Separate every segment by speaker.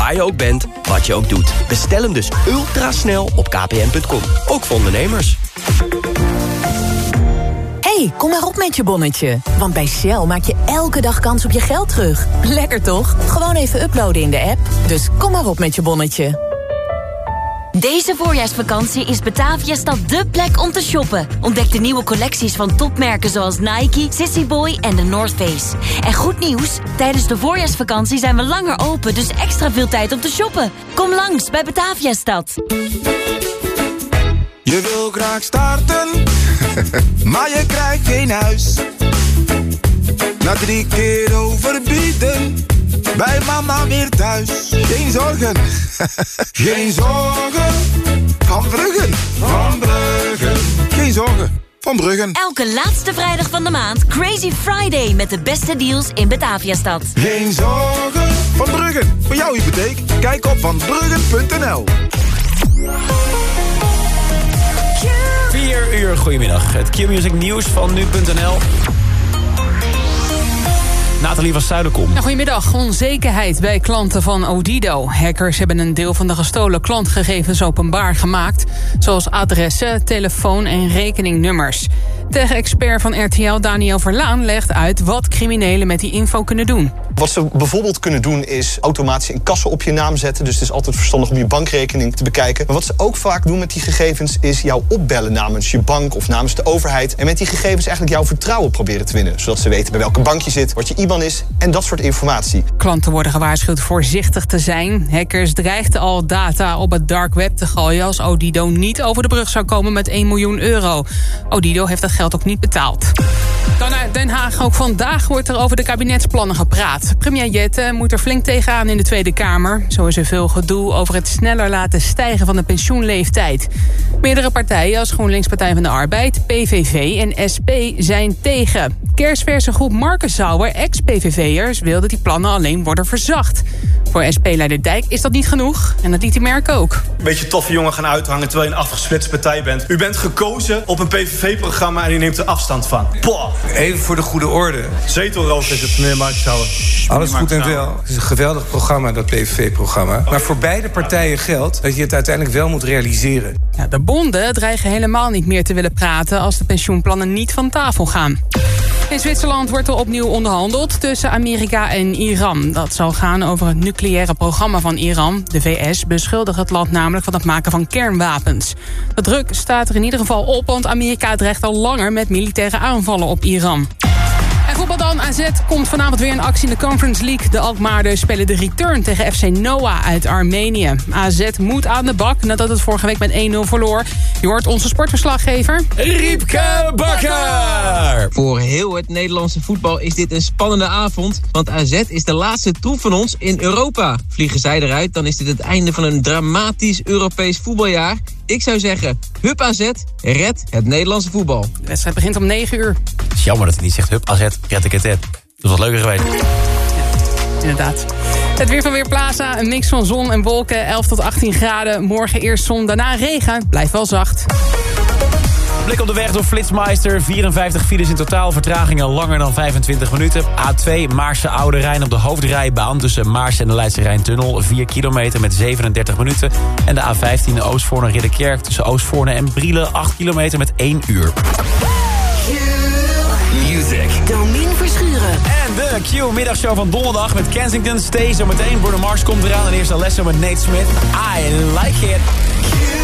Speaker 1: waar je ook bent, wat je ook doet. Bestel hem dus ultrasnel op kpn.com. Ook voor ondernemers.
Speaker 2: hey, kom maar op met je bonnetje. Want bij Shell maak je elke dag kans op je geld terug. Lekker toch? Gewoon even uploaden in de app. Dus kom maar op met je bonnetje.
Speaker 3: Deze voorjaarsvakantie is Bataviastad dé plek om te shoppen. Ontdek de nieuwe collecties van topmerken zoals Nike, Sissy Boy en The North Face. En goed nieuws, tijdens de voorjaarsvakantie zijn we langer open... dus extra veel tijd om te shoppen. Kom langs bij Bataviastad.
Speaker 4: Je wil graag starten, maar je krijgt geen huis. Na drie keer overbieden, bij mama weer thuis. Geen zorgen, geen zorgen. Van Bruggen, van Bruggen. Geen zorgen, van Bruggen.
Speaker 3: Elke laatste vrijdag van de maand Crazy Friday... met de beste deals in Bataviastad.
Speaker 4: Geen zorgen, van Bruggen. Voor jouw hypotheek, kijk op vanbruggen.nl.
Speaker 5: 4 uur, goedemiddag. Het Q-Music nieuws van nu.nl. Nathalie van Zuiderkom.
Speaker 6: Ja, goedemiddag. Onzekerheid bij klanten van Odido. Hackers hebben een deel van de gestolen klantgegevens openbaar gemaakt. Zoals adressen, telefoon- en rekeningnummers. Tech-expert van RTL Daniel Verlaan legt uit... wat criminelen met die info kunnen doen.
Speaker 7: Wat ze bijvoorbeeld kunnen doen is automatisch in kassen op je naam zetten. Dus het is altijd verstandig om je bankrekening te bekijken. Maar wat ze ook vaak doen met die gegevens is jou opbellen namens je bank of namens de overheid. En met die gegevens eigenlijk jouw vertrouwen proberen te winnen. Zodat ze weten bij welke bank je zit, wat je IBAN is en dat soort informatie.
Speaker 6: Klanten worden gewaarschuwd voorzichtig te zijn. Hackers dreigden al data op het dark web te gooien... als Odido niet over de brug zou komen met 1 miljoen euro. Odido heeft dat geld ook niet betaald. Dan uit Den Haag. Ook vandaag wordt er over de kabinetsplannen gepraat. Premier Jette moet er flink tegenaan in de Tweede Kamer. Zo is er veel gedoe over het sneller laten stijgen van de pensioenleeftijd. Meerdere partijen als GroenLinks Partij van de Arbeid, PVV en SP zijn tegen. Kersverse groep Marcus Sauer, ex-PVV'ers, wil dat die plannen alleen worden verzacht. Voor SP-leider Dijk is dat niet genoeg en dat liet hij merken ook.
Speaker 8: Een beetje toffe jongen gaan uithangen terwijl je een afgesplitste partij bent. U bent gekozen op een PVV-programma en u neemt er afstand van. Poh.
Speaker 9: Even voor de goede orde.
Speaker 8: Zetelroof is het, meneer.
Speaker 9: Alles goed en wel. Het is een geweldig programma, dat PVV-programma. Maar voor beide partijen geldt dat je het uiteindelijk wel moet realiseren.
Speaker 6: Ja, de bonden dreigen helemaal niet meer te willen praten... als de pensioenplannen niet van tafel gaan. In Zwitserland wordt er opnieuw onderhandeld tussen Amerika en Iran. Dat zal gaan over het nucleaire programma van Iran. De VS beschuldigt het land namelijk van het maken van kernwapens. De druk staat er in ieder geval op, want Amerika dreigt al langer met militaire aanvallen op Iran. En voetbal dan. AZ komt vanavond weer in actie in de Conference League. De Alkmaarders spelen de return tegen FC Noah uit Armenië. AZ moet aan de bak nadat het vorige week met 1-0 verloor. Je hoort onze sportverslaggever...
Speaker 5: Riepke Bakker!
Speaker 10: Voor heel het Nederlandse voetbal is dit een spannende avond. Want AZ is de laatste troef van ons in Europa. Vliegen zij eruit, dan is dit het einde van een dramatisch Europees voetbaljaar. Ik zou zeggen, hup AZ, red het Nederlandse voetbal.
Speaker 6: De wedstrijd begint om 9 uur.
Speaker 5: Het is jammer dat hij niet zegt, hup, AZ, red ik het het. Dat was leuker geweest.
Speaker 6: Inderdaad. Het weer van Weerplaza, een mix van zon en wolken, 11 tot 18 graden. Morgen eerst zon, daarna regen. Blijft wel zacht.
Speaker 5: Blik op de weg door Flitsmeister. 54 files in totaal. Vertragingen langer dan 25 minuten. A2 Maarse Oude Rijn op de hoofdrijbaan. Tussen Maars en de Leidse Rijntunnel. 4 kilometer met 37 minuten. En de A15 Oostvoorne Ridderkerk. Tussen Oostvoorne en Brielen. 8 kilometer met 1 uur.
Speaker 1: Music.
Speaker 2: Domien Verschuren.
Speaker 5: En de Q-middagshow van donderdag met Kensington. Stay zo meteen. Bruno Mars komt eraan. En eerst Alesso met Nate Smith. I like it.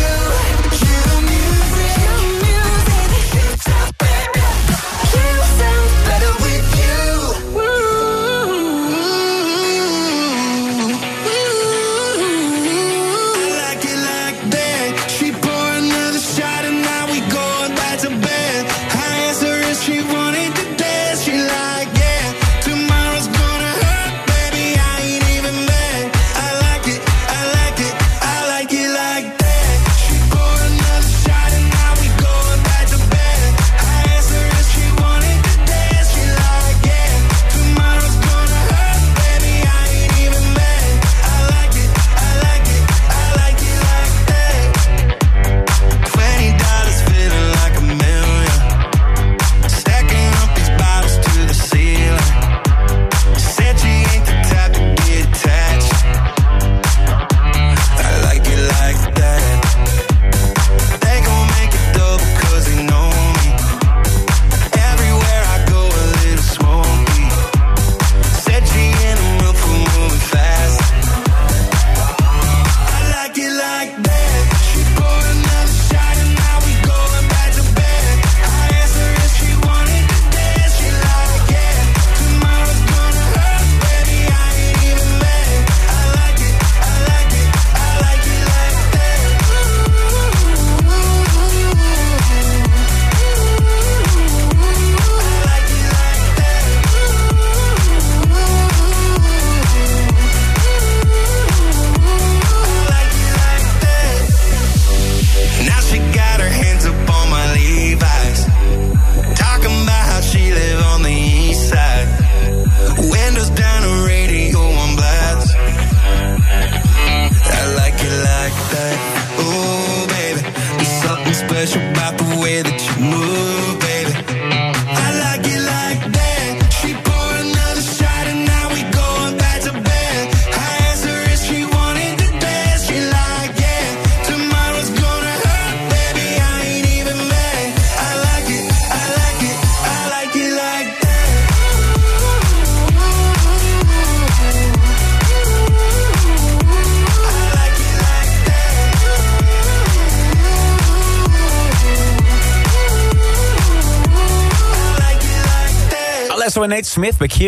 Speaker 5: Smith bij Q.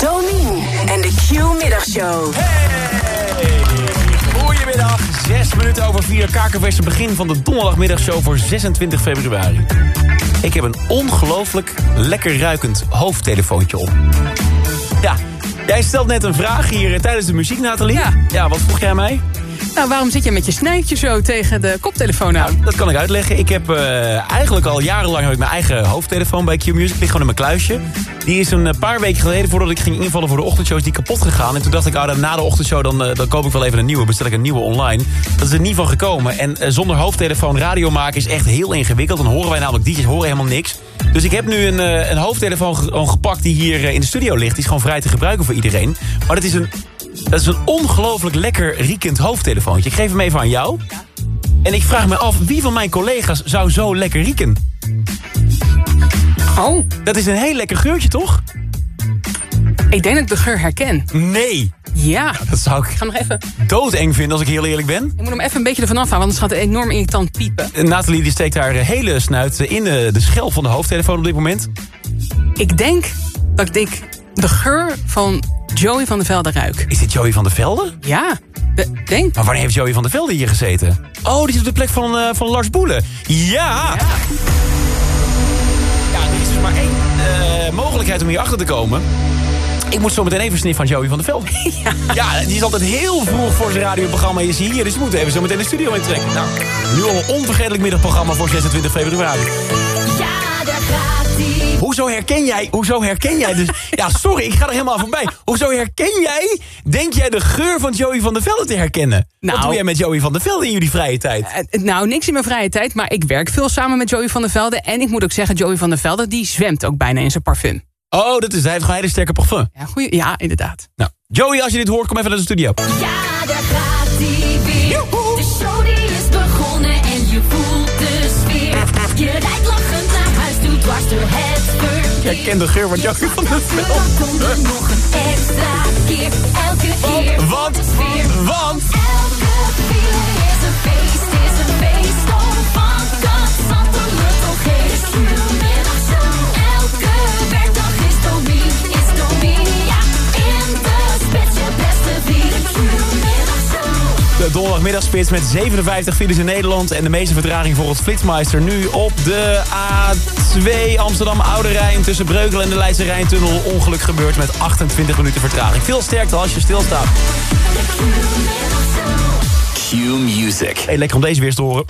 Speaker 2: Domien en de Q-middagshow.
Speaker 5: Goedemiddag, 6 minuten over 4. Kakerverse begin van de donderdagmiddagshow voor 26 februari. Ik heb een ongelooflijk lekker ruikend hoofdtelefoontje op. Ja, jij stelt net een vraag hier tijdens de muziek, Nathalie.
Speaker 6: Ja.
Speaker 5: Ja, wat vroeg jij mij?
Speaker 6: Nou, waarom zit je met je snijtje zo tegen de koptelefoon aan?
Speaker 5: Dat kan ik uitleggen. Ik heb eh, eigenlijk al jarenlang heb ik mijn eigen hoofdtelefoon bij Q-Music. Ligt gewoon in mijn kluisje. Die is een eh, paar weken geleden, voordat ik ging invallen voor de ochtendshow, is die kapot gegaan. En toen dacht ik, oh, dan na de ochtendshow dan, eh, dan koop ik wel even een nieuwe. Bestel ik een nieuwe online. Dat is er niet van gekomen. En eh, zonder hoofdtelefoon radio maken is echt heel ingewikkeld. Dan horen wij namelijk DJ's horen helemaal niks. Dus ik heb nu een, een hoofdtelefoon ge- gewoon gepakt die hier in de studio ligt. Die is gewoon vrij te gebruiken voor iedereen. Maar dat is een, dat is een ongelooflijk lekker riekend hoofdtelefoontje. Ik geef hem even aan jou. En ik vraag me af, wie van mijn collega's zou zo lekker rieken?
Speaker 6: Oh,
Speaker 5: Dat is een heel lekker geurtje, toch?
Speaker 6: ik denk dat ik de geur herken.
Speaker 5: Nee.
Speaker 6: Ja.
Speaker 5: Dat zou
Speaker 6: Ik
Speaker 5: ik
Speaker 6: ga nog even...
Speaker 5: doodeng vinden als ik heel eerlijk ben.
Speaker 6: Ik moet hem even een beetje ervan afhalen, want anders gaat het enorm irritant piepen.
Speaker 5: Eh, Nathalie die steekt haar eh, hele snuit eh, in de, de schel van de hoofdtelefoon op dit moment.
Speaker 6: Ik denk dat ik de geur van Joey van der Velde ruik.
Speaker 5: Is dit Joey van der Velde?
Speaker 6: Ja, de- denk.
Speaker 5: Maar wanneer heeft Joey van der Velde hier gezeten? Oh, die zit op de plek van, eh, van Lars Boelen. Ja! Ja, maar één eh, mogelijkheid om hier achter te komen. Ik moet zo meteen even sniffen van Joey van der Velde. Ja. die is altijd heel vroeg voor zijn radioprogramma is hier. Dus we moeten even zo meteen de studio intrekken. Nou, nu al een onvergetelijk middagprogramma voor 26 februari.
Speaker 3: Ja.
Speaker 5: Hoezo herken jij, hoezo herken jij dus... Ja, sorry, ik ga er helemaal voorbij. Hoezo herken jij, denk jij de geur van Joey van der Velde te herkennen? Wat
Speaker 6: Nou-
Speaker 5: doe jij met Joey van der Velde in jullie vrije tijd?
Speaker 6: Eh, Nou, niks in mijn vrije tijd, maar ik werk veel samen met Joey van der Velde. En ik moet ook zeggen, Joey van der Velde, die zwemt ook bijna in zijn parfum.
Speaker 5: Oh, dat is, hij heeft gewoon een hele sterke parfum.
Speaker 6: Ja, goeie, ja inderdaad.
Speaker 5: Nou, Joey, als je dit hoort, kom even naar de studio.
Speaker 3: Ja, daar gaat ie
Speaker 5: Jij kent de geur van Joey van der Velde.
Speaker 3: Dan komt nog een extra keer. Elke keer
Speaker 5: Want, want...
Speaker 3: De
Speaker 5: donderdagmiddagspits met 57 files in Nederland... en de meeste vertraging volgens Flitsmeister nu op de A2 Amsterdam Oude Rijn... tussen Breukelen en de Leidse Rijntunnel. Ongeluk gebeurt met 28 minuten vertraging. Veel sterkte als je stilstaat.
Speaker 1: Q-Music.
Speaker 5: Hey, lekker om deze weer te horen.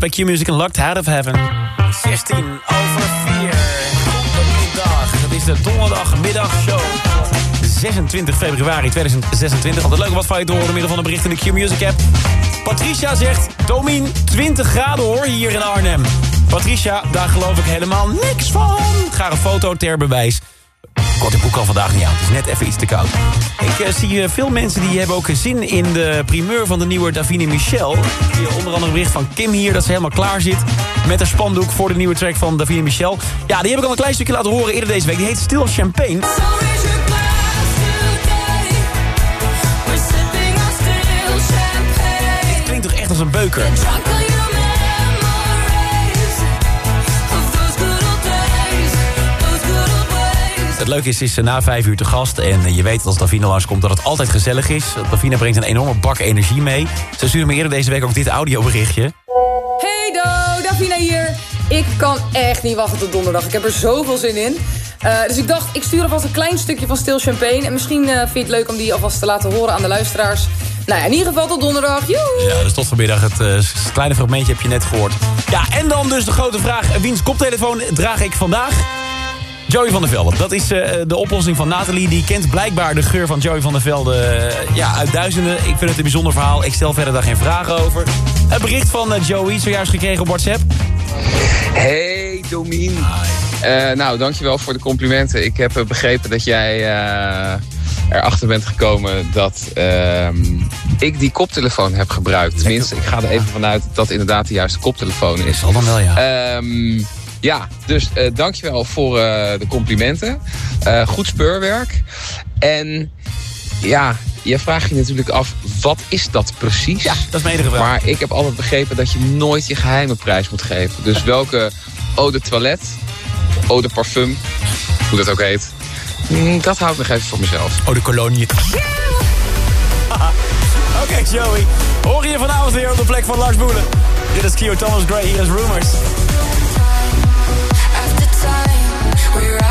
Speaker 5: Bij Q-Music en Locked Out of Heaven. 16 over 4. Middag. Dat is de donderdagmiddagshow. 26 februari 2026. Altijd leuk wat van je horen door middel van een bericht in de Q-Music app. Patricia zegt, Domien, 20 graden hoor hier in Arnhem. Patricia, daar geloof ik helemaal niks van. Ga een foto ter bewijs. Kort ik boek al vandaag niet aan. Het is net even iets te koud. Ik eh, zie eh, veel mensen die hebben ook zin in de primeur van de nieuwe Davine Michel. Hier onder andere bericht van Kim hier dat ze helemaal klaar zit met een spandoek voor de nieuwe track van Davine Michel. Ja, die heb ik al een klein stukje laten horen eerder deze week. Die heet Stil Champagne. Het klinkt toch echt als een beuker. Het leuke is, is na vijf uur te gast. En je weet dat als Davina langskomt dat het altijd gezellig is. Davina brengt een enorme bak energie mee. Ze stuurde me eerder deze week ook dit audioberichtje.
Speaker 11: Hey Do, Davina hier. Ik kan echt niet wachten tot donderdag. Ik heb er zoveel zin in. Eh, dus ik dacht, ik stuur alvast een klein stukje van Stil Champagne. En misschien eh, vind je het leuk om die alvast te laten horen aan de luisteraars. Nou ja, in ieder geval tot donderdag. Joe!
Speaker 5: Ja, dus tot vanmiddag. Het eh, kleine fragmentje heb je net gehoord. Ja, en dan dus de grote vraag. Wiens koptelefoon draag ik vandaag? Joey van der Velde. Dat is eh, de oplossing van Nathalie. Die kent blijkbaar de geur van Joey van der Velde eh, ja, uit duizenden. Ik vind het een bijzonder verhaal. Ik stel verder daar geen vragen over. Een bericht van eh, Joey, zojuist gekregen op WhatsApp.
Speaker 12: Hey Domien. Nou, dankjewel voor de complimenten. Ik heb begrepen dat jij erachter bent gekomen dat ehm, ik die koptelefoon heb gebruikt. Tenminste, ik ga er even vanuit dat inderdaad de juiste koptelefoon is.
Speaker 5: Zal dan wel, ja.
Speaker 12: Ehm, ja, dus eh, dankjewel voor eh, de complimenten. Eh, goed speurwerk. En ja, je vraagt je natuurlijk af, wat is dat precies? Ja,
Speaker 5: dat is mijn enige vraag.
Speaker 12: Maar ik heb altijd begrepen dat je nooit je geheime prijs moet geven. Dus welke eau de toilet, eau de parfum, hoe dat ook heet... mm, Dat hou ik nog even voor mezelf.
Speaker 5: Oh, de kolonie. Oké, Joey. Hoor je vanavond weer op de plek van Lars Boelen. Dit is Kio Thomas Gray, hier is Rumors.
Speaker 13: Time,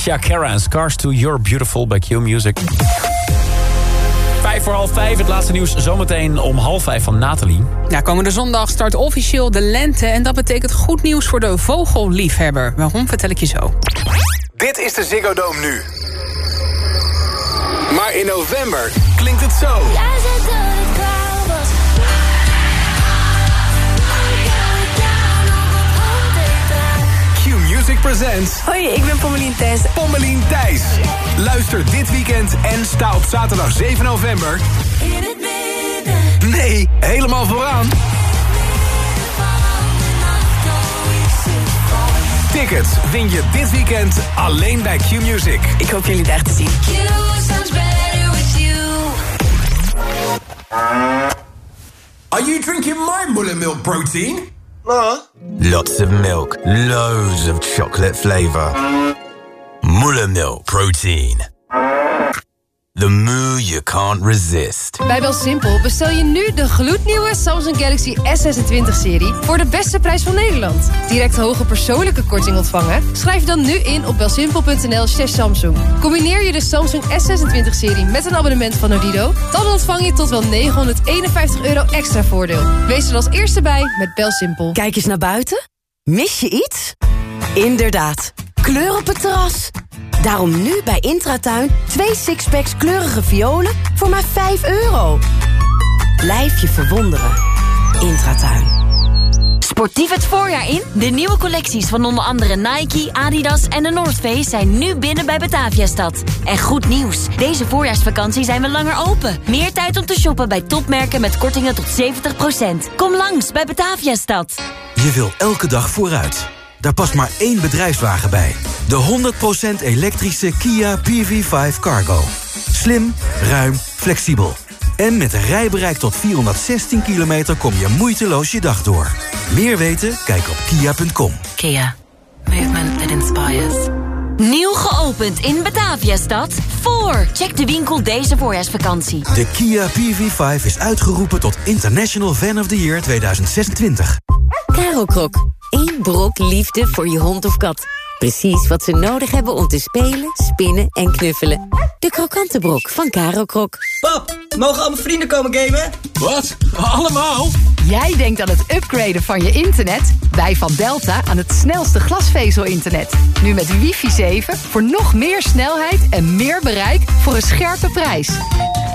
Speaker 5: Alessia Cara en Scars to You're Beautiful bij Q Music. Vijf voor half vijf, het laatste nieuws zometeen om half vijf van Nathalie.
Speaker 6: Ja, komende zondag start officieel de lente... en dat betekent goed nieuws voor de vogelliefhebber. Waarom, vertel ik je zo.
Speaker 14: Dit is de Ziggo Dome nu. Maar in november klinkt het zo. Music Presents.
Speaker 15: Hoi, ik ben Pommelien Thijs.
Speaker 14: Pommelien Thijs. Luister dit weekend en sta op zaterdag 7 november.
Speaker 16: In het midden.
Speaker 14: Nee, helemaal vooraan. Tickets win je dit weekend alleen bij Q Music.
Speaker 15: Ik hoop jullie daar te zien.
Speaker 16: You sounds better with you.
Speaker 14: Are you drinking my mullet milk protein?
Speaker 17: Lots of milk, loads of chocolate flavor. Muller milk protein. The moo you can't resist.
Speaker 18: Bij Belsimpel bestel je nu de gloednieuwe Samsung Galaxy S26-serie... voor de beste prijs van Nederland. Direct hoge persoonlijke korting ontvangen? Schrijf je dan nu in op belsimpel.nl slash Samsung. Combineer je de Samsung S26-serie met een abonnement van Odido... dan ontvang je tot wel 951 euro extra voordeel. Wees er als eerste bij met Belsimpel.
Speaker 19: Kijk eens naar buiten. Mis je iets? Inderdaad, kleur op het terras. Daarom nu bij Intratuin twee sixpacks kleurige violen voor maar 5 euro. Blijf je verwonderen. Intratuin.
Speaker 3: Sportief het voorjaar in? De nieuwe collecties van onder andere Nike, Adidas en de North Face zijn nu binnen bij Bataviastad. En goed nieuws, deze voorjaarsvakantie zijn we langer open. Meer tijd om te shoppen bij topmerken met kortingen tot 70%. Kom langs bij Bataviastad.
Speaker 20: Je wil elke dag vooruit. Daar past maar één bedrijfswagen bij. De 100% elektrische Kia PV5 Cargo. Slim, ruim, flexibel. En met een rijbereik tot 416 kilometer kom je moeiteloos je dag door. Meer weten? Kijk op kia.com.
Speaker 3: Kia. Movement that inspires. Nieuw geopend in Bataviastad. Voor. Check de winkel deze voorjaarsvakantie.
Speaker 20: De Kia PV5 is uitgeroepen tot International Fan of the Year 2026.
Speaker 21: Caro Krok. Eén brok liefde voor je hond of kat. Precies wat ze nodig hebben om te spelen, spinnen en knuffelen. De krokante brok van Caro Krok.
Speaker 22: Pap, mogen al mijn vrienden komen gamen?
Speaker 20: Wat? Allemaal?
Speaker 23: Jij denkt aan het upgraden van je internet? Wij van Delta aan het snelste glasvezel-internet. Nu met wifi 7 voor nog meer snelheid en meer bereik voor een scherpe prijs.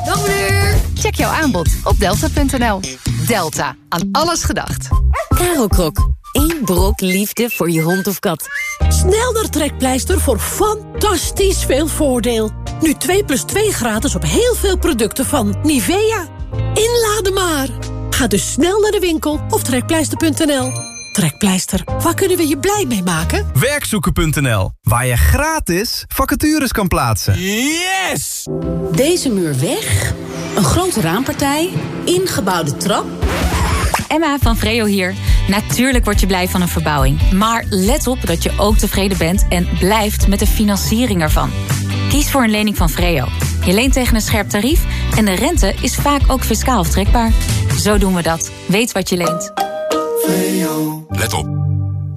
Speaker 24: Dag meneer. Check jouw aanbod op delta.nl. Delta, aan alles gedacht.
Speaker 25: Karel Krok, één brok liefde voor je hond of kat.
Speaker 26: Snel naar Trekpleister voor fantastisch veel voordeel. Nu 2 plus 2 gratis op heel veel producten van Nivea. Inladen maar. Ga dus snel naar de winkel of trekpleister.nl. Trekpleister, waar kunnen we je blij mee maken?
Speaker 27: Werkzoeken.nl, waar je gratis vacatures kan plaatsen.
Speaker 26: Yes!
Speaker 28: Deze muur weg, een grote raampartij, ingebouwde trap.
Speaker 29: Emma van Vreo hier. Natuurlijk word je blij van een verbouwing. Maar let op dat je ook tevreden bent en blijft met de financiering ervan. Kies voor een lening van Vreo. Je leent tegen een scherp tarief en de rente is vaak ook fiscaal aftrekbaar. Zo doen we dat. Weet wat je leent.
Speaker 30: Let op.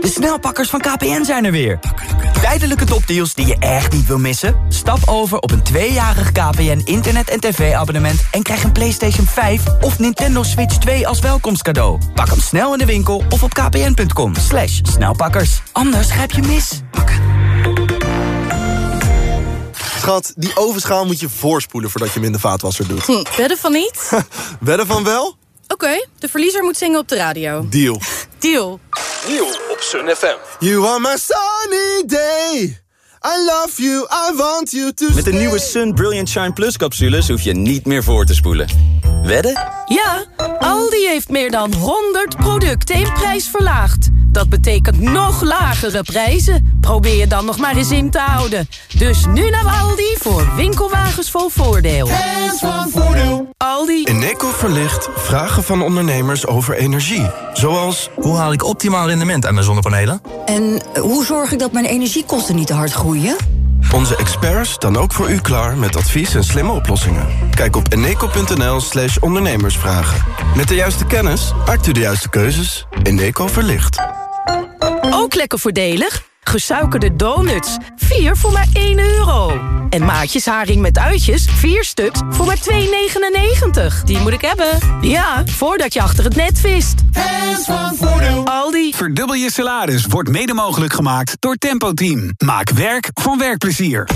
Speaker 20: De snelpakkers van KPN zijn er weer. Tijdelijke topdeals die je echt niet wil missen? Stap over op een tweejarig KPN internet- en tv-abonnement... en krijg een PlayStation 5 of Nintendo Switch 2 als welkomstcadeau. Pak hem snel in de winkel of op kpn.com. Slash snelpakkers. Anders grijp je mis.
Speaker 31: Schat, die ovenschaal moet je voorspoelen voordat je hem in de vaatwasser doet.
Speaker 19: Hm, wedden van niet?
Speaker 31: Wedden van wel?
Speaker 19: Oké, de verliezer moet zingen op de radio.
Speaker 31: Deal.
Speaker 19: Deal.
Speaker 31: Deal op Sun FM. You are my sunny day. I love you, I want you to
Speaker 32: Met de nieuwe Sun Brilliant Shine Plus capsules hoef je niet meer voor te spoelen. Wedden?
Speaker 19: Ja, Aldi heeft meer dan 100 producten in prijs verlaagd. Dat betekent nog lagere prijzen. Probeer je dan nog maar eens in te houden. Dus nu naar Aldi voor winkelwagens vol voordeel.
Speaker 31: Hands van voordeel.
Speaker 19: Aldi.
Speaker 31: Eneco verlicht vragen van ondernemers over energie. Zoals,
Speaker 33: hoe haal ik optimaal rendement aan mijn zonnepanelen?
Speaker 15: En hoe zorg ik dat mijn energiekosten niet te hard groeien?
Speaker 31: Onze experts staan ook voor u klaar met advies en slimme oplossingen. Kijk op eneco.nl slash ondernemersvragen. Met de juiste kennis maakt u de juiste keuzes. Eneco verlicht.
Speaker 19: Ook lekker voordelig. Gesuikerde donuts. 4 voor maar 1 euro. En maatjes haring met uitjes. 4 stuks voor maar 2,99. Die moet ik hebben. Ja, voordat je achter het net vist.
Speaker 14: Hands van voordeel.
Speaker 19: Aldi.
Speaker 14: Verdubbel je salaris wordt mede mogelijk gemaakt door Tempo Team. Maak werk van werkplezier.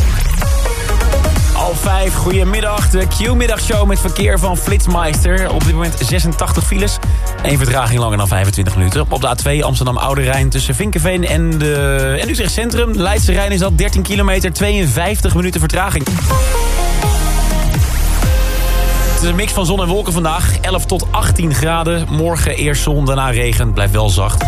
Speaker 5: Al vijf, goedemiddag. De Q-middagshow met verkeer van Flitsmeister. Op dit moment 86 files. Eén vertraging langer dan 25 minuten. Op de A2 Amsterdam Oude Rijn tussen Vinkenveen en, de, en Utrecht Centrum. Leidse Rijn is dat 13 kilometer, 52 minuten vertraging. Het is een mix van zon en wolken vandaag. 11 tot 18 graden. Morgen eerst zon, daarna regen. Blijft wel zacht.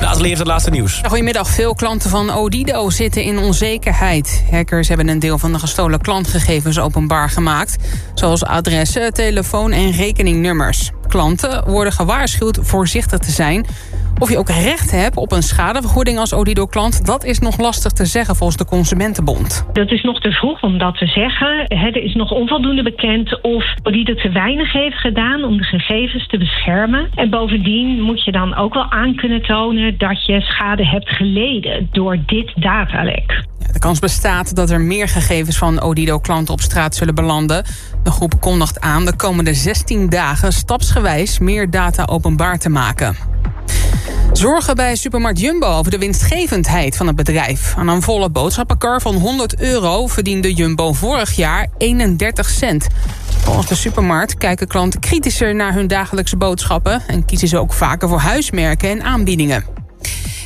Speaker 5: Nathalie heeft het laatste nieuws.
Speaker 6: Goedemiddag. Veel klanten van Odido zitten in onzekerheid. Hackers hebben een deel van de gestolen klantgegevens openbaar gemaakt. Zoals adressen, telefoon- en rekeningnummers. Klanten worden gewaarschuwd voorzichtig te zijn. Of je ook recht hebt op een schadevergoeding als Odido-klant... dat is nog lastig te zeggen volgens de Consumentenbond.
Speaker 34: Dat is nog te vroeg om dat te zeggen. Er is nog onvoldoende bekend of Odido te weinig heeft gedaan om de gegevens te beschermen. En bovendien moet je dan ook wel aan kunnen tonen dat je schade hebt geleden door dit datalek.
Speaker 6: De kans bestaat dat er meer gegevens van Odido-klanten op straat zullen belanden. De groep kondigt aan de komende 16 dagen stapsgewijs meer data openbaar te maken. Zorgen bij supermarkt Jumbo over de winstgevendheid van het bedrijf. Aan een volle boodschappenkar van 100 euro verdiende Jumbo vorig jaar 31 cent. Volgens de supermarkt kijken klanten kritischer naar hun dagelijkse boodschappen... en kiezen ze ook vaker voor huismerken en aanbiedingen.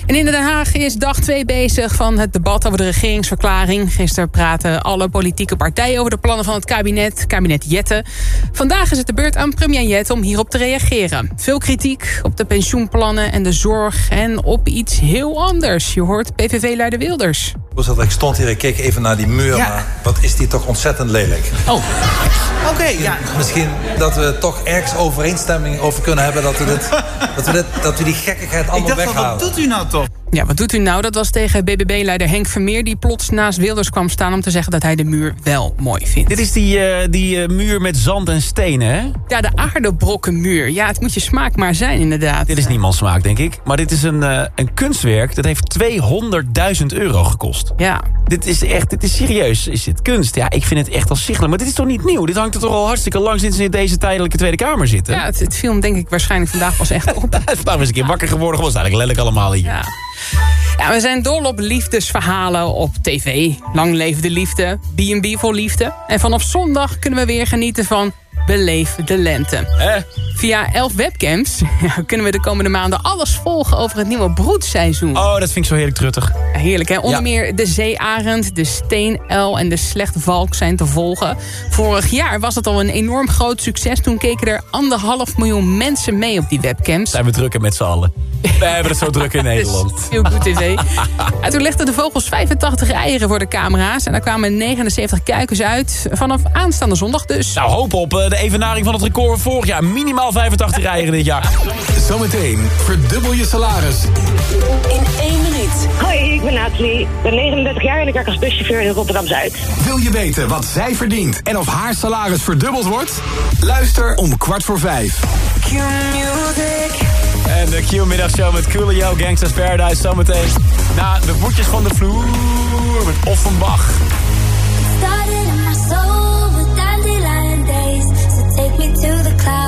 Speaker 6: En in Den Haag is dag 2 bezig van het debat over de regeringsverklaring. Gisteren praten alle politieke partijen over de plannen van het kabinet, kabinet Jette. Vandaag is het de beurt aan premier Jette om hierop te reageren. Veel kritiek op de pensioenplannen en de zorg en op iets heel anders. Je hoort PVV-leider Wilders.
Speaker 35: Ik stond hier, ik keek even naar die muur,
Speaker 6: Ja.
Speaker 35: maar wat is die toch ontzettend lelijk.
Speaker 6: Oh,
Speaker 35: oké, ja. Misschien dat we toch ergens overeenstemming over kunnen hebben dat we, dit, dat we, dit, dat we die gekkigheid allemaal
Speaker 36: dacht
Speaker 35: weghalen.
Speaker 36: wat doet u nou toch?
Speaker 6: Ja, wat doet u nou? Dat was tegen BBB-leider Henk Vermeer... die plots naast Wilders kwam staan om te zeggen... dat hij de muur wel mooi vindt.
Speaker 5: Dit is die, uh, die uh, muur met zand en stenen, hè?
Speaker 6: Ja, de aardebrokkenmuur. Ja, het moet je smaak maar zijn, inderdaad.
Speaker 5: Dit is niemands smaak, denk ik. Maar dit is een, uh, een kunstwerk. Dat heeft 200.000 euro gekost.
Speaker 6: Ja.
Speaker 5: Dit is echt, dit is serieus. Is dit kunst? Ja, ik vind het echt al sichtelijk. Maar dit is toch niet nieuw? Dit hangt er toch al hartstikke lang sinds in deze tijdelijke Tweede Kamer zitten?
Speaker 6: Ja, het, het film denk ik waarschijnlijk vandaag pas echt op.
Speaker 5: vandaag is een keer wakker geworden. Was eigenlijk letterlijk allemaal hier.
Speaker 6: Ja. We zijn dol op liefdesverhalen op tv. Lang leefde de liefde, B&B voor liefde. En vanaf zondag kunnen we weer genieten van Beleef de Lente.
Speaker 5: Eh?
Speaker 6: Via elf webcams kunnen we de komende maanden alles volgen over het nieuwe broedseizoen.
Speaker 5: Oh, dat vind ik zo heerlijk truttig.
Speaker 6: Heerlijk, hè? Onder ja. meer de zeearend, de steenuil en de slechtvalk zijn te volgen. Vorig jaar was het al een enorm groot succes. Toen keken er anderhalf miljoen mensen mee op die webcams.
Speaker 5: Zijn we drukker met z'n allen. We hebben het zo druk in Nederland.
Speaker 6: Heel goed tv. En toen legden de vogels 85 eieren voor de camera's. En daar kwamen 79 kuikens uit. Vanaf aanstaande zondag dus.
Speaker 5: Nou, hoop op de evenaring van het record van vorig jaar. Minimaal 85 eieren dit jaar.
Speaker 14: Zometeen verdubbel je salaris.
Speaker 37: In één minuut.
Speaker 38: Hoi, ik ben Nathalie. Ik ben 39 jaar en ik werk als buschauffeur in Rotterdam-Zuid.
Speaker 14: Wil je weten wat zij verdient en of haar salaris verdubbeld wordt? Luister om kwart voor vijf.
Speaker 38: Q-music.
Speaker 5: En de Q-middagshow met Coolio Gangsters Paradise zometeen. Na de voetjes van de vloer met Offenbach.
Speaker 16: Started me to the clouds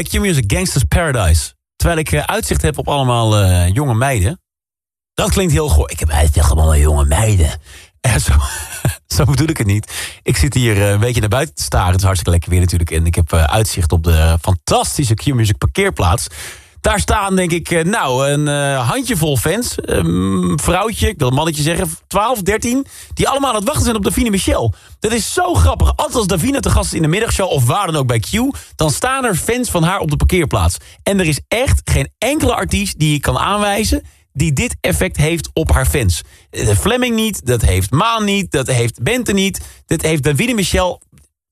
Speaker 5: Bij Q-Music Gangsters Paradise. Terwijl ik eh, uitzicht heb op allemaal eh, jonge meiden. Dat klinkt heel goor. Ik heb uitzicht op allemaal jonge meiden. Eh, zo, zo bedoel ik het niet. Ik zit hier een beetje naar buiten te staren. Het is hartstikke lekker weer natuurlijk. En ik heb uitzicht op de fantastische Q-Music parkeerplaats. Daar staan denk ik, eh, nou, een eh, handjevol fans. Een vrouwtje, ik wil een mannetje zeggen, 12, 13. Die allemaal aan het wachten zijn op Davine Michel. Dat is zo grappig. Altijd als Davine te gast is in de middagshow of waar dan ook bij Q... dan staan er fans van haar op de parkeerplaats. En er is echt geen enkele artiest die je kan aanwijzen die dit effect heeft op haar fans. Eh, Fleming niet, dat heeft Maan niet, dat heeft Bente niet... dat heeft Davine Michel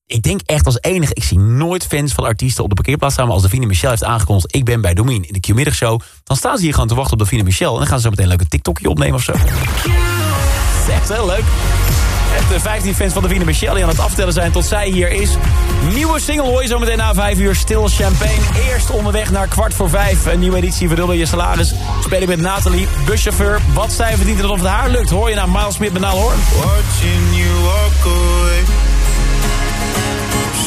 Speaker 5: ik denk echt als enige, ik zie nooit fans van artiesten op de parkeerplaats staan. Maar als Davine Michel heeft aangekondigd, ik ben bij Domien in de Q-middagshow. Dan staan ze hier gewoon te wachten op Davine Michel. En dan gaan ze zo meteen een leuke TikTokje opnemen of zo. Is echt heel leuk. De 15 fans van Davine Michel die aan het aftellen zijn tot zij hier is. Nieuwe single hoor je zo meteen na 5 uur. Stil Champagne. Eerst onderweg naar kwart voor 5. Een nieuwe editie Verdubbel je salaris. Spelen met Nathalie, buschauffeur. Wat zij verdient en of het haar lukt. Hoor je naar Miles Smith met Naal Hoorn.
Speaker 39: Watching you walk away.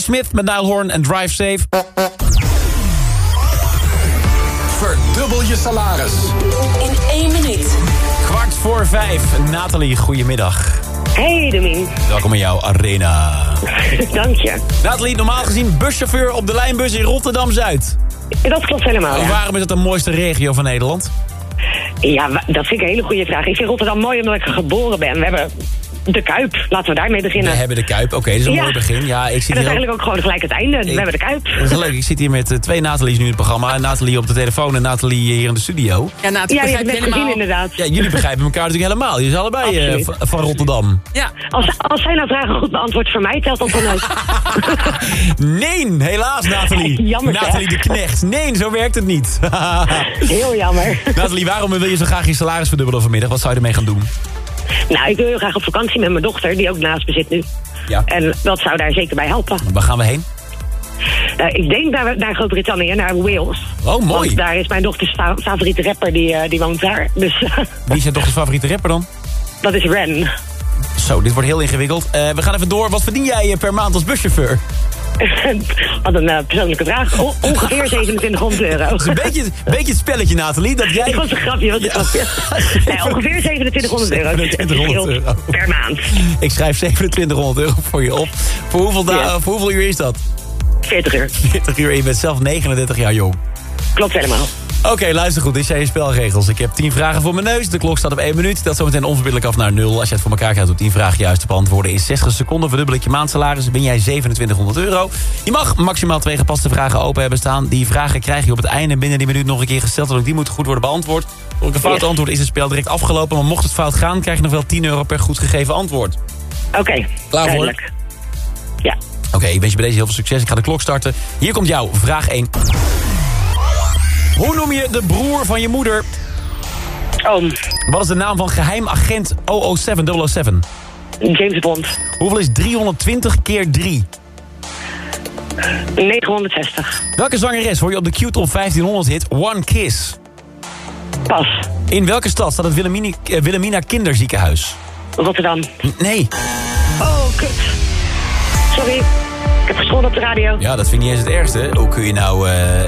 Speaker 5: Smith met Nile Horn en Drive Safe.
Speaker 40: Verdubbel je salaris.
Speaker 37: In één minuut.
Speaker 5: Kwart voor vijf. Nathalie, goedemiddag.
Speaker 38: Hey, Domien.
Speaker 5: Welkom in jouw arena.
Speaker 38: Dank je.
Speaker 5: Nathalie, normaal gezien buschauffeur op de lijnbus in Rotterdam-Zuid.
Speaker 38: Dat klopt helemaal, ja.
Speaker 5: Waarom is het de mooiste regio van Nederland?
Speaker 38: Ja, dat vind ik een hele goede vraag. Ik vind Rotterdam mooi omdat ik er geboren ben. We hebben de Kuip. Laten we daarmee beginnen.
Speaker 5: We hebben de Kuip. Oké, dat is een
Speaker 38: Ja.
Speaker 5: mooi begin. Ja, ik
Speaker 38: en
Speaker 5: zit
Speaker 38: dat is
Speaker 5: hier
Speaker 38: eigenlijk ook gewoon gelijk het einde. We hebben de Kuip.
Speaker 5: Dat is leuk. Ik zit hier met eh, twee Nathalie's nu in het programma. Nathalie op de telefoon en Nathalie hier in de studio.
Speaker 6: Ja, het
Speaker 38: Ja,
Speaker 6: je
Speaker 38: net
Speaker 6: helemaal.
Speaker 38: gezien inderdaad.
Speaker 5: Ja, jullie begrijpen elkaar natuurlijk helemaal. Jullie zijn allebei eh, van Rotterdam.
Speaker 6: Ja.
Speaker 38: Als, als zij nou vragen goed beantwoord voor mij, telt dat dan ook.
Speaker 5: Nee, helaas Nathalie.
Speaker 38: Jammer.
Speaker 5: Nathalie de Knecht. Nee, zo werkt het niet.
Speaker 38: Heel jammer.
Speaker 5: Nathalie, waarom wil je zo graag je salaris verdubbelen vanmiddag? Wat zou je ermee gaan doen?
Speaker 38: Nou, ik wil heel graag op vakantie met mijn dochter, die ook naast me zit nu.
Speaker 5: Ja.
Speaker 38: En dat zou daar zeker bij helpen.
Speaker 5: Waar gaan we heen?
Speaker 38: Eh, ik denk naar, naar Groot-Brittannië, naar Wales.
Speaker 5: Oh, mooi.
Speaker 38: Want daar is mijn dochters fa- favoriete rapper, die, eh, die woont daar. Dus
Speaker 5: Wie is je dochters favoriete rapper dan?
Speaker 38: dat is Ren.
Speaker 5: Zo, dit wordt heel ingewikkeld. Eh, we gaan even door. Wat verdien jij per maand als buschauffeur?
Speaker 38: Wat een eh, persoonlijke vraag. O- ongeveer 2700 euro.
Speaker 5: Dat is een beetje, een beetje het spelletje, Nathalie. Dat jij...
Speaker 38: Dat was een grapje, wat een grapje. Nee, ongeveer 2700 euro. Dus het
Speaker 5: 2700
Speaker 38: verschilt
Speaker 5: euro.
Speaker 38: per maand.
Speaker 5: Ik schrijf 2700 euro voor je op. Voor hoeveel,
Speaker 38: Ja.
Speaker 5: voor hoeveel uur is dat?
Speaker 38: 40 uur.
Speaker 5: 40 uur en je bent zelf 39 jaar jong.
Speaker 38: Klopt helemaal.
Speaker 5: Oké, luister goed. Dit zijn je spelregels. Ik heb 10 vragen voor mijn neus. De klok staat op 1 minuut. Dat zometeen onverbiddelijk af naar 0. Als je het voor elkaar krijgt op 10 vragen juist te beantwoorden... in 60 seconden verdubbel ik je maandsalaris. Ben jij 2700 euro. Je mag maximaal twee gepaste vragen open hebben staan. Die vragen krijg je op het einde binnen die minuut nog een keer gesteld. En ook die moeten goed worden beantwoord. Voor een fout antwoord is het spel direct afgelopen. Maar mocht het fout gaan, krijg je nog wel 10 euro per goed gegeven antwoord.
Speaker 38: Oké,
Speaker 5: Klaar voor?
Speaker 38: Ja.
Speaker 5: Oké, ik wens je bij deze heel veel succes. Ik ga de klok starten. Hier komt jouw vraag 1. Hoe noem je de broer van je moeder?
Speaker 38: Oom.
Speaker 5: Wat is de naam van geheim agent 007 007?
Speaker 38: James Bond.
Speaker 5: Hoeveel is 320 keer 3?
Speaker 38: 960.
Speaker 5: Welke zangeres hoor je op de Q-top 1500 hit One Kiss?
Speaker 38: Pas.
Speaker 5: In welke stad staat het Wilhelmina, eh, Wilhelmina Kinderziekenhuis?
Speaker 38: Rotterdam.
Speaker 5: Nee.
Speaker 38: Oh, kut. Sorry. Ik heb gescholden op de radio.
Speaker 5: Ja, dat vind ik niet eens het ergste. Hoe kun je nou... eh,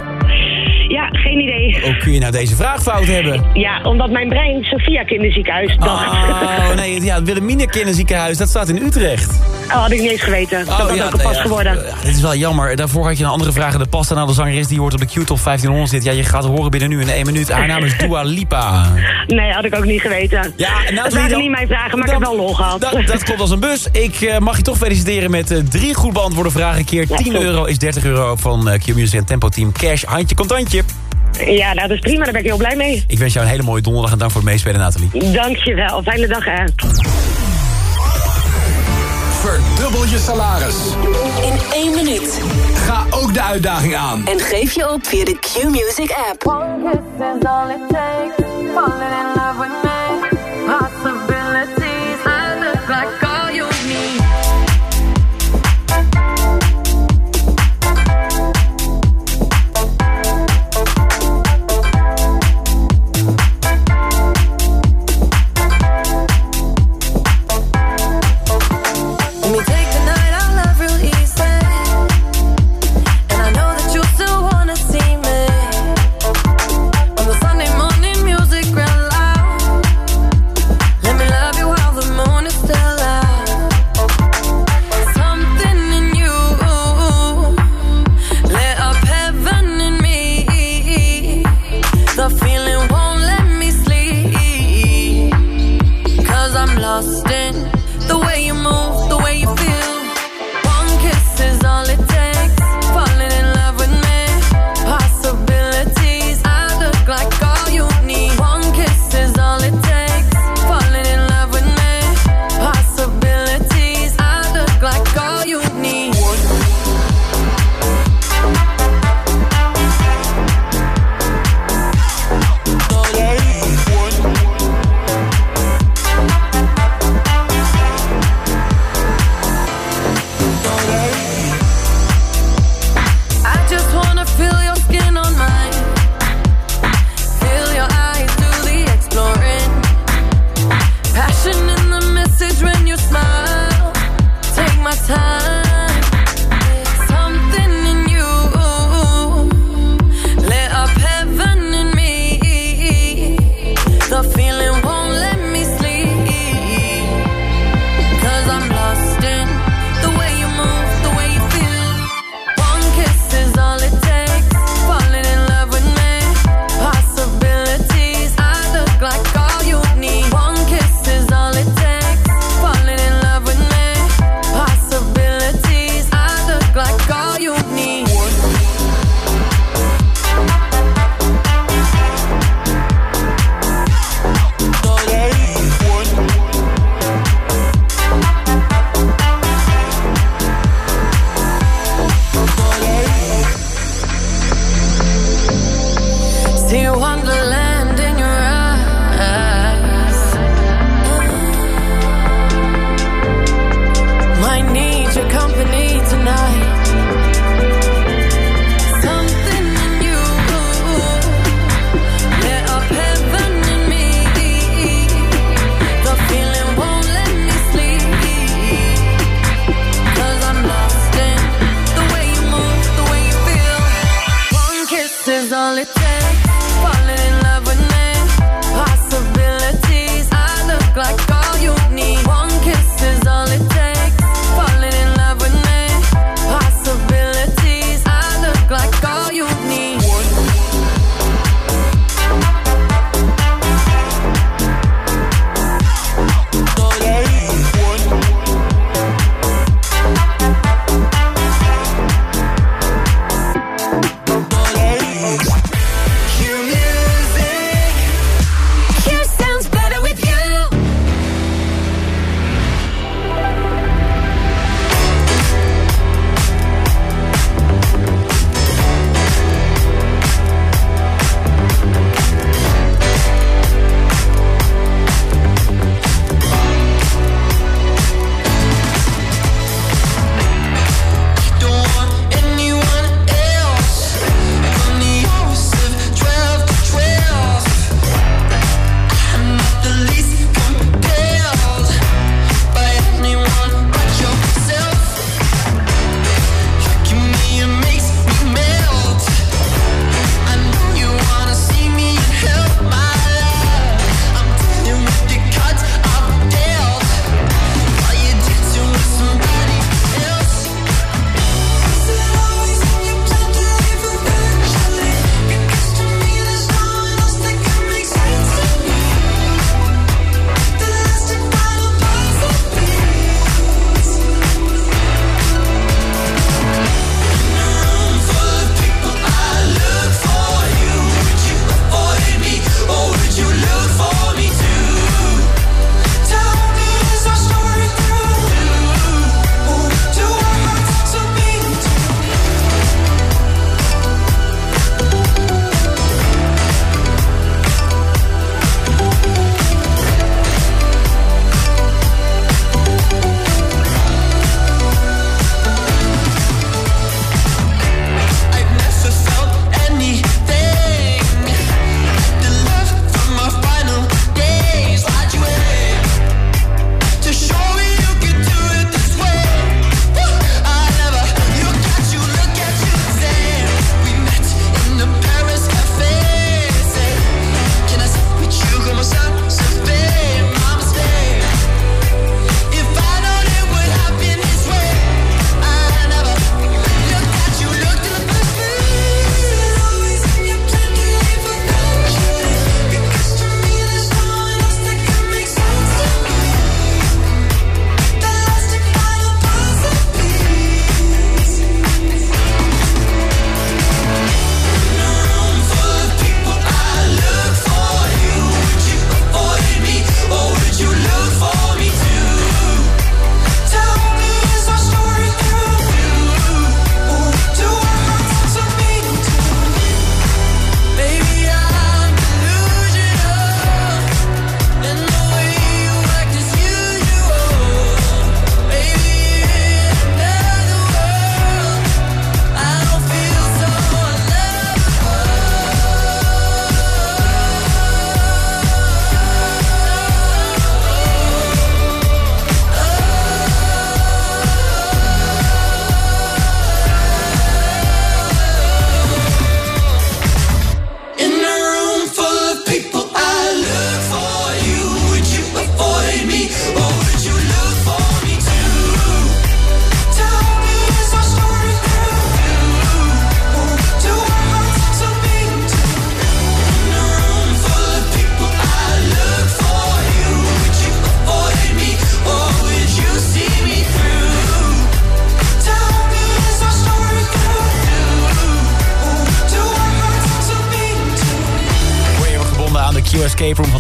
Speaker 38: Ja, geen idee.
Speaker 5: Hoe kun je nou deze vraag fout hebben?
Speaker 38: Ja, omdat mijn brein Sophia kinderziekenhuis dacht.
Speaker 5: Oh nee, ja, Wilhelmina kinderziekenhuis, dat staat in Utrecht.
Speaker 38: Oh, had ik niet eens geweten. dat was
Speaker 5: ja,
Speaker 38: ook een pas
Speaker 5: ja,
Speaker 38: geworden.
Speaker 5: ja, dit is wel jammer. Daarvoor had je een andere vraag. De pasta naar de zangeres die hoort op de Q-top 1500 zit. Ja, je gaat horen binnen nu in één minuut. Haar naam is Dua Lipa.
Speaker 38: Nee, had ik ook niet geweten.
Speaker 5: Ja, nou,
Speaker 38: dat waren niet mijn vragen, maar ik heb wel lol gehad.
Speaker 5: Dat, dat komt als een bus. Ik eh, mag je toch feliciteren met eh, drie goed beantwoorde vragen. Keer 10
Speaker 38: top.
Speaker 5: euro is 30 euro van eh, Q-Music en Tempo Team Cash. Handje contantje.
Speaker 38: Ja, nou, dat is prima. Daar ben ik heel blij mee.
Speaker 5: Ik wens jou een hele mooie donderdag en dank voor het meespelen, Nathalie.
Speaker 38: Dankjewel. Fijne dag, hè.
Speaker 40: Verdubbel je salaris.
Speaker 37: In één minuut.
Speaker 40: Ga ook de uitdaging aan.
Speaker 37: En geef je op via de Q-Music app.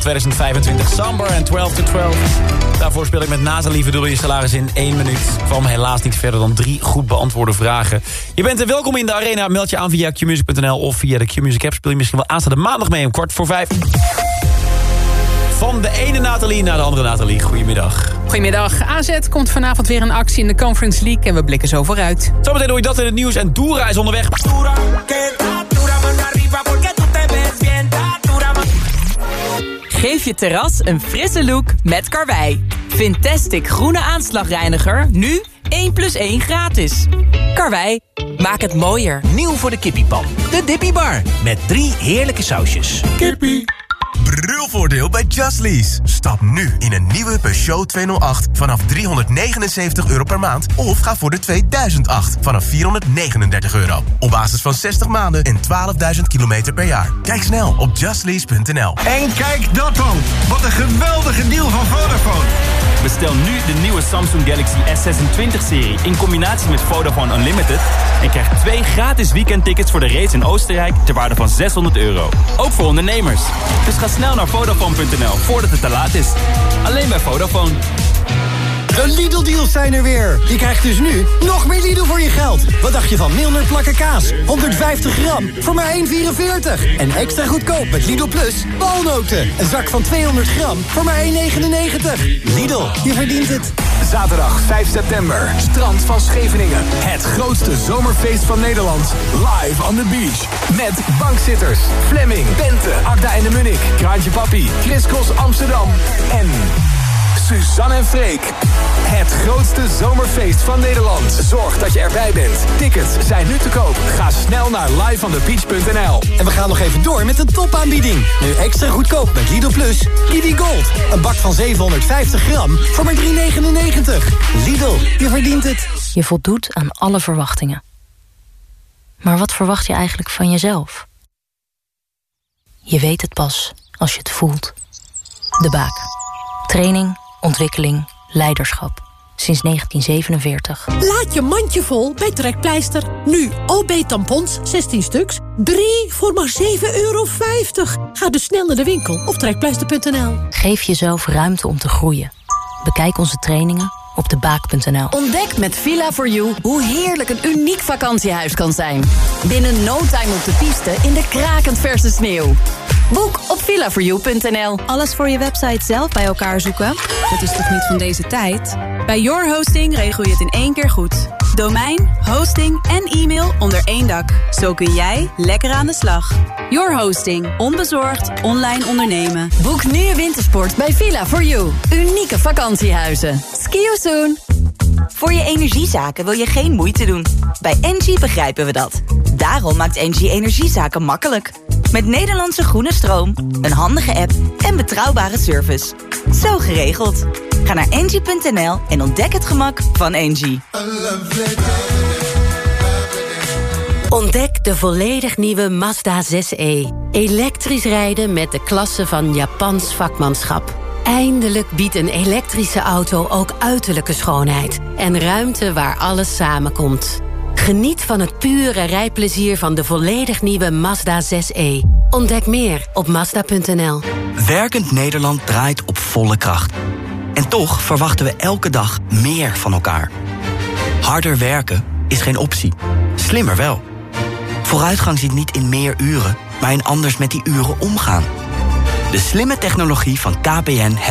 Speaker 5: 2025. Samber en 12 to 12. Daarvoor speel ik met Nathalie Verdoel je salaris in 1 minuut. Kwam helaas niet verder dan drie goed beantwoorde vragen. Je bent er welkom in de arena. Meld je aan via qmusic.nl of via de Qmusic app. Speel je misschien wel aanstaande maandag mee om kwart voor vijf. Van de ene Nathalie naar de andere Nathalie. Goedemiddag.
Speaker 6: Goedemiddag. AZ komt vanavond weer in actie in de Conference League en we blikken zo vooruit.
Speaker 5: Zometeen hoor je dat in het nieuws en Doera is onderweg.
Speaker 41: Geef je terras een frisse look met Karwei. Fantastic groene aanslagreiniger, nu 1 plus 1 gratis. Karwei, maak het mooier.
Speaker 42: Nieuw voor de kippiepan. De Dippy Bar. Met drie heerlijke sausjes. Kippie.
Speaker 17: Brulvoordeel bij Just Lease. Stap nu in een nieuwe Peugeot 208 vanaf 379 euro per maand. Of ga voor de 2008 vanaf 439 euro. Op basis van 60 maanden en 12.000 kilometer per jaar. Kijk snel op justlease.nl.
Speaker 43: En kijk dat dan. Wat een geweldige deal van Vodafone.
Speaker 44: Bestel nu de nieuwe Samsung Galaxy S26-serie in combinatie met Vodafone Unlimited... en krijg twee gratis weekendtickets voor de race in Oostenrijk ter waarde van 600 euro. Ook voor ondernemers. Dus ga snel naar Vodafone.nl voordat het te laat is. Alleen bij Vodafone.
Speaker 45: De Lidl-deals zijn er weer. Je krijgt dus nu nog meer Lidl voor je geld. Wat dacht je van Milner plakken kaas? 150 gram voor maar 1,44. En extra goedkoop met Lidl Plus walnoten. Een zak van 200 gram voor maar 1,99. Lidl, je verdient het.
Speaker 14: Zaterdag 5 september, strand van Scheveningen. Het grootste zomerfeest van Nederland. Live on the beach. Met bankzitters, Fleming, Bente, Akda en de Munnik, Kraantje Papi, Chris Amsterdam en Suzanne en Freek. Het grootste zomerfeest van Nederland. Zorg dat je erbij bent. Tickets zijn nu te koop. Ga snel naar liveonthebeach.nl.
Speaker 45: En we gaan nog even door met de topaanbieding. Nu extra goedkoop met Lidl Plus. Lidl Gold. Een bak van 750 gram voor maar 3,99. Lidl, je verdient het.
Speaker 46: Je voldoet aan alle verwachtingen. Maar wat verwacht je eigenlijk van jezelf? Je weet het pas als je het voelt. De Baak. Training, ontwikkeling, leiderschap. Sinds 1947.
Speaker 26: Laat je mandje vol bij Trekpleister. Nu OB-tampons, 16 stuks. 3 voor maar 7,50 euro. Ga dus snel naar de winkel of trekpleister.nl.
Speaker 46: Geef jezelf ruimte om te groeien. Bekijk onze trainingen op debaak.nl.
Speaker 2: Ontdek met Villa4You hoe heerlijk een uniek vakantiehuis kan zijn. Binnen no time op de piste in de krakend verse sneeuw. Boek op villa4you.nl.
Speaker 29: Alles voor je website zelf bij elkaar zoeken? Dat is toch niet van deze tijd? Bij Your Hosting regel je het in één keer goed. Domein, hosting en e-mail onder één dak. Zo kun jij lekker aan de slag. Your Hosting. Onbezorgd online ondernemen.
Speaker 2: Boek nu je wintersport bij Villa4You. Unieke vakantiehuizen. Ski you soon.
Speaker 47: Voor je energiezaken wil je geen moeite doen. Bij Engie begrijpen we dat. Daarom maakt Engie energiezaken makkelijk. Met Nederlandse groene stroom, een handige app en betrouwbare service. Zo geregeld. Ga naar engie.nl en ontdek het gemak van Engie.
Speaker 48: Ontdek de volledig nieuwe Mazda 6e. Elektrisch rijden met de klasse van Japans vakmanschap. Eindelijk biedt een elektrische auto ook uiterlijke schoonheid. En ruimte waar alles samenkomt. Geniet van het pure rijplezier van de volledig nieuwe Mazda 6e. Ontdek meer op Mazda.nl.
Speaker 20: Werkend Nederland draait op volle kracht. En toch verwachten we elke dag meer van elkaar. Harder werken is geen optie. Slimmer wel. Vooruitgang zit niet in meer uren, maar in anders met die uren omgaan. De slimme technologie van KPN helpt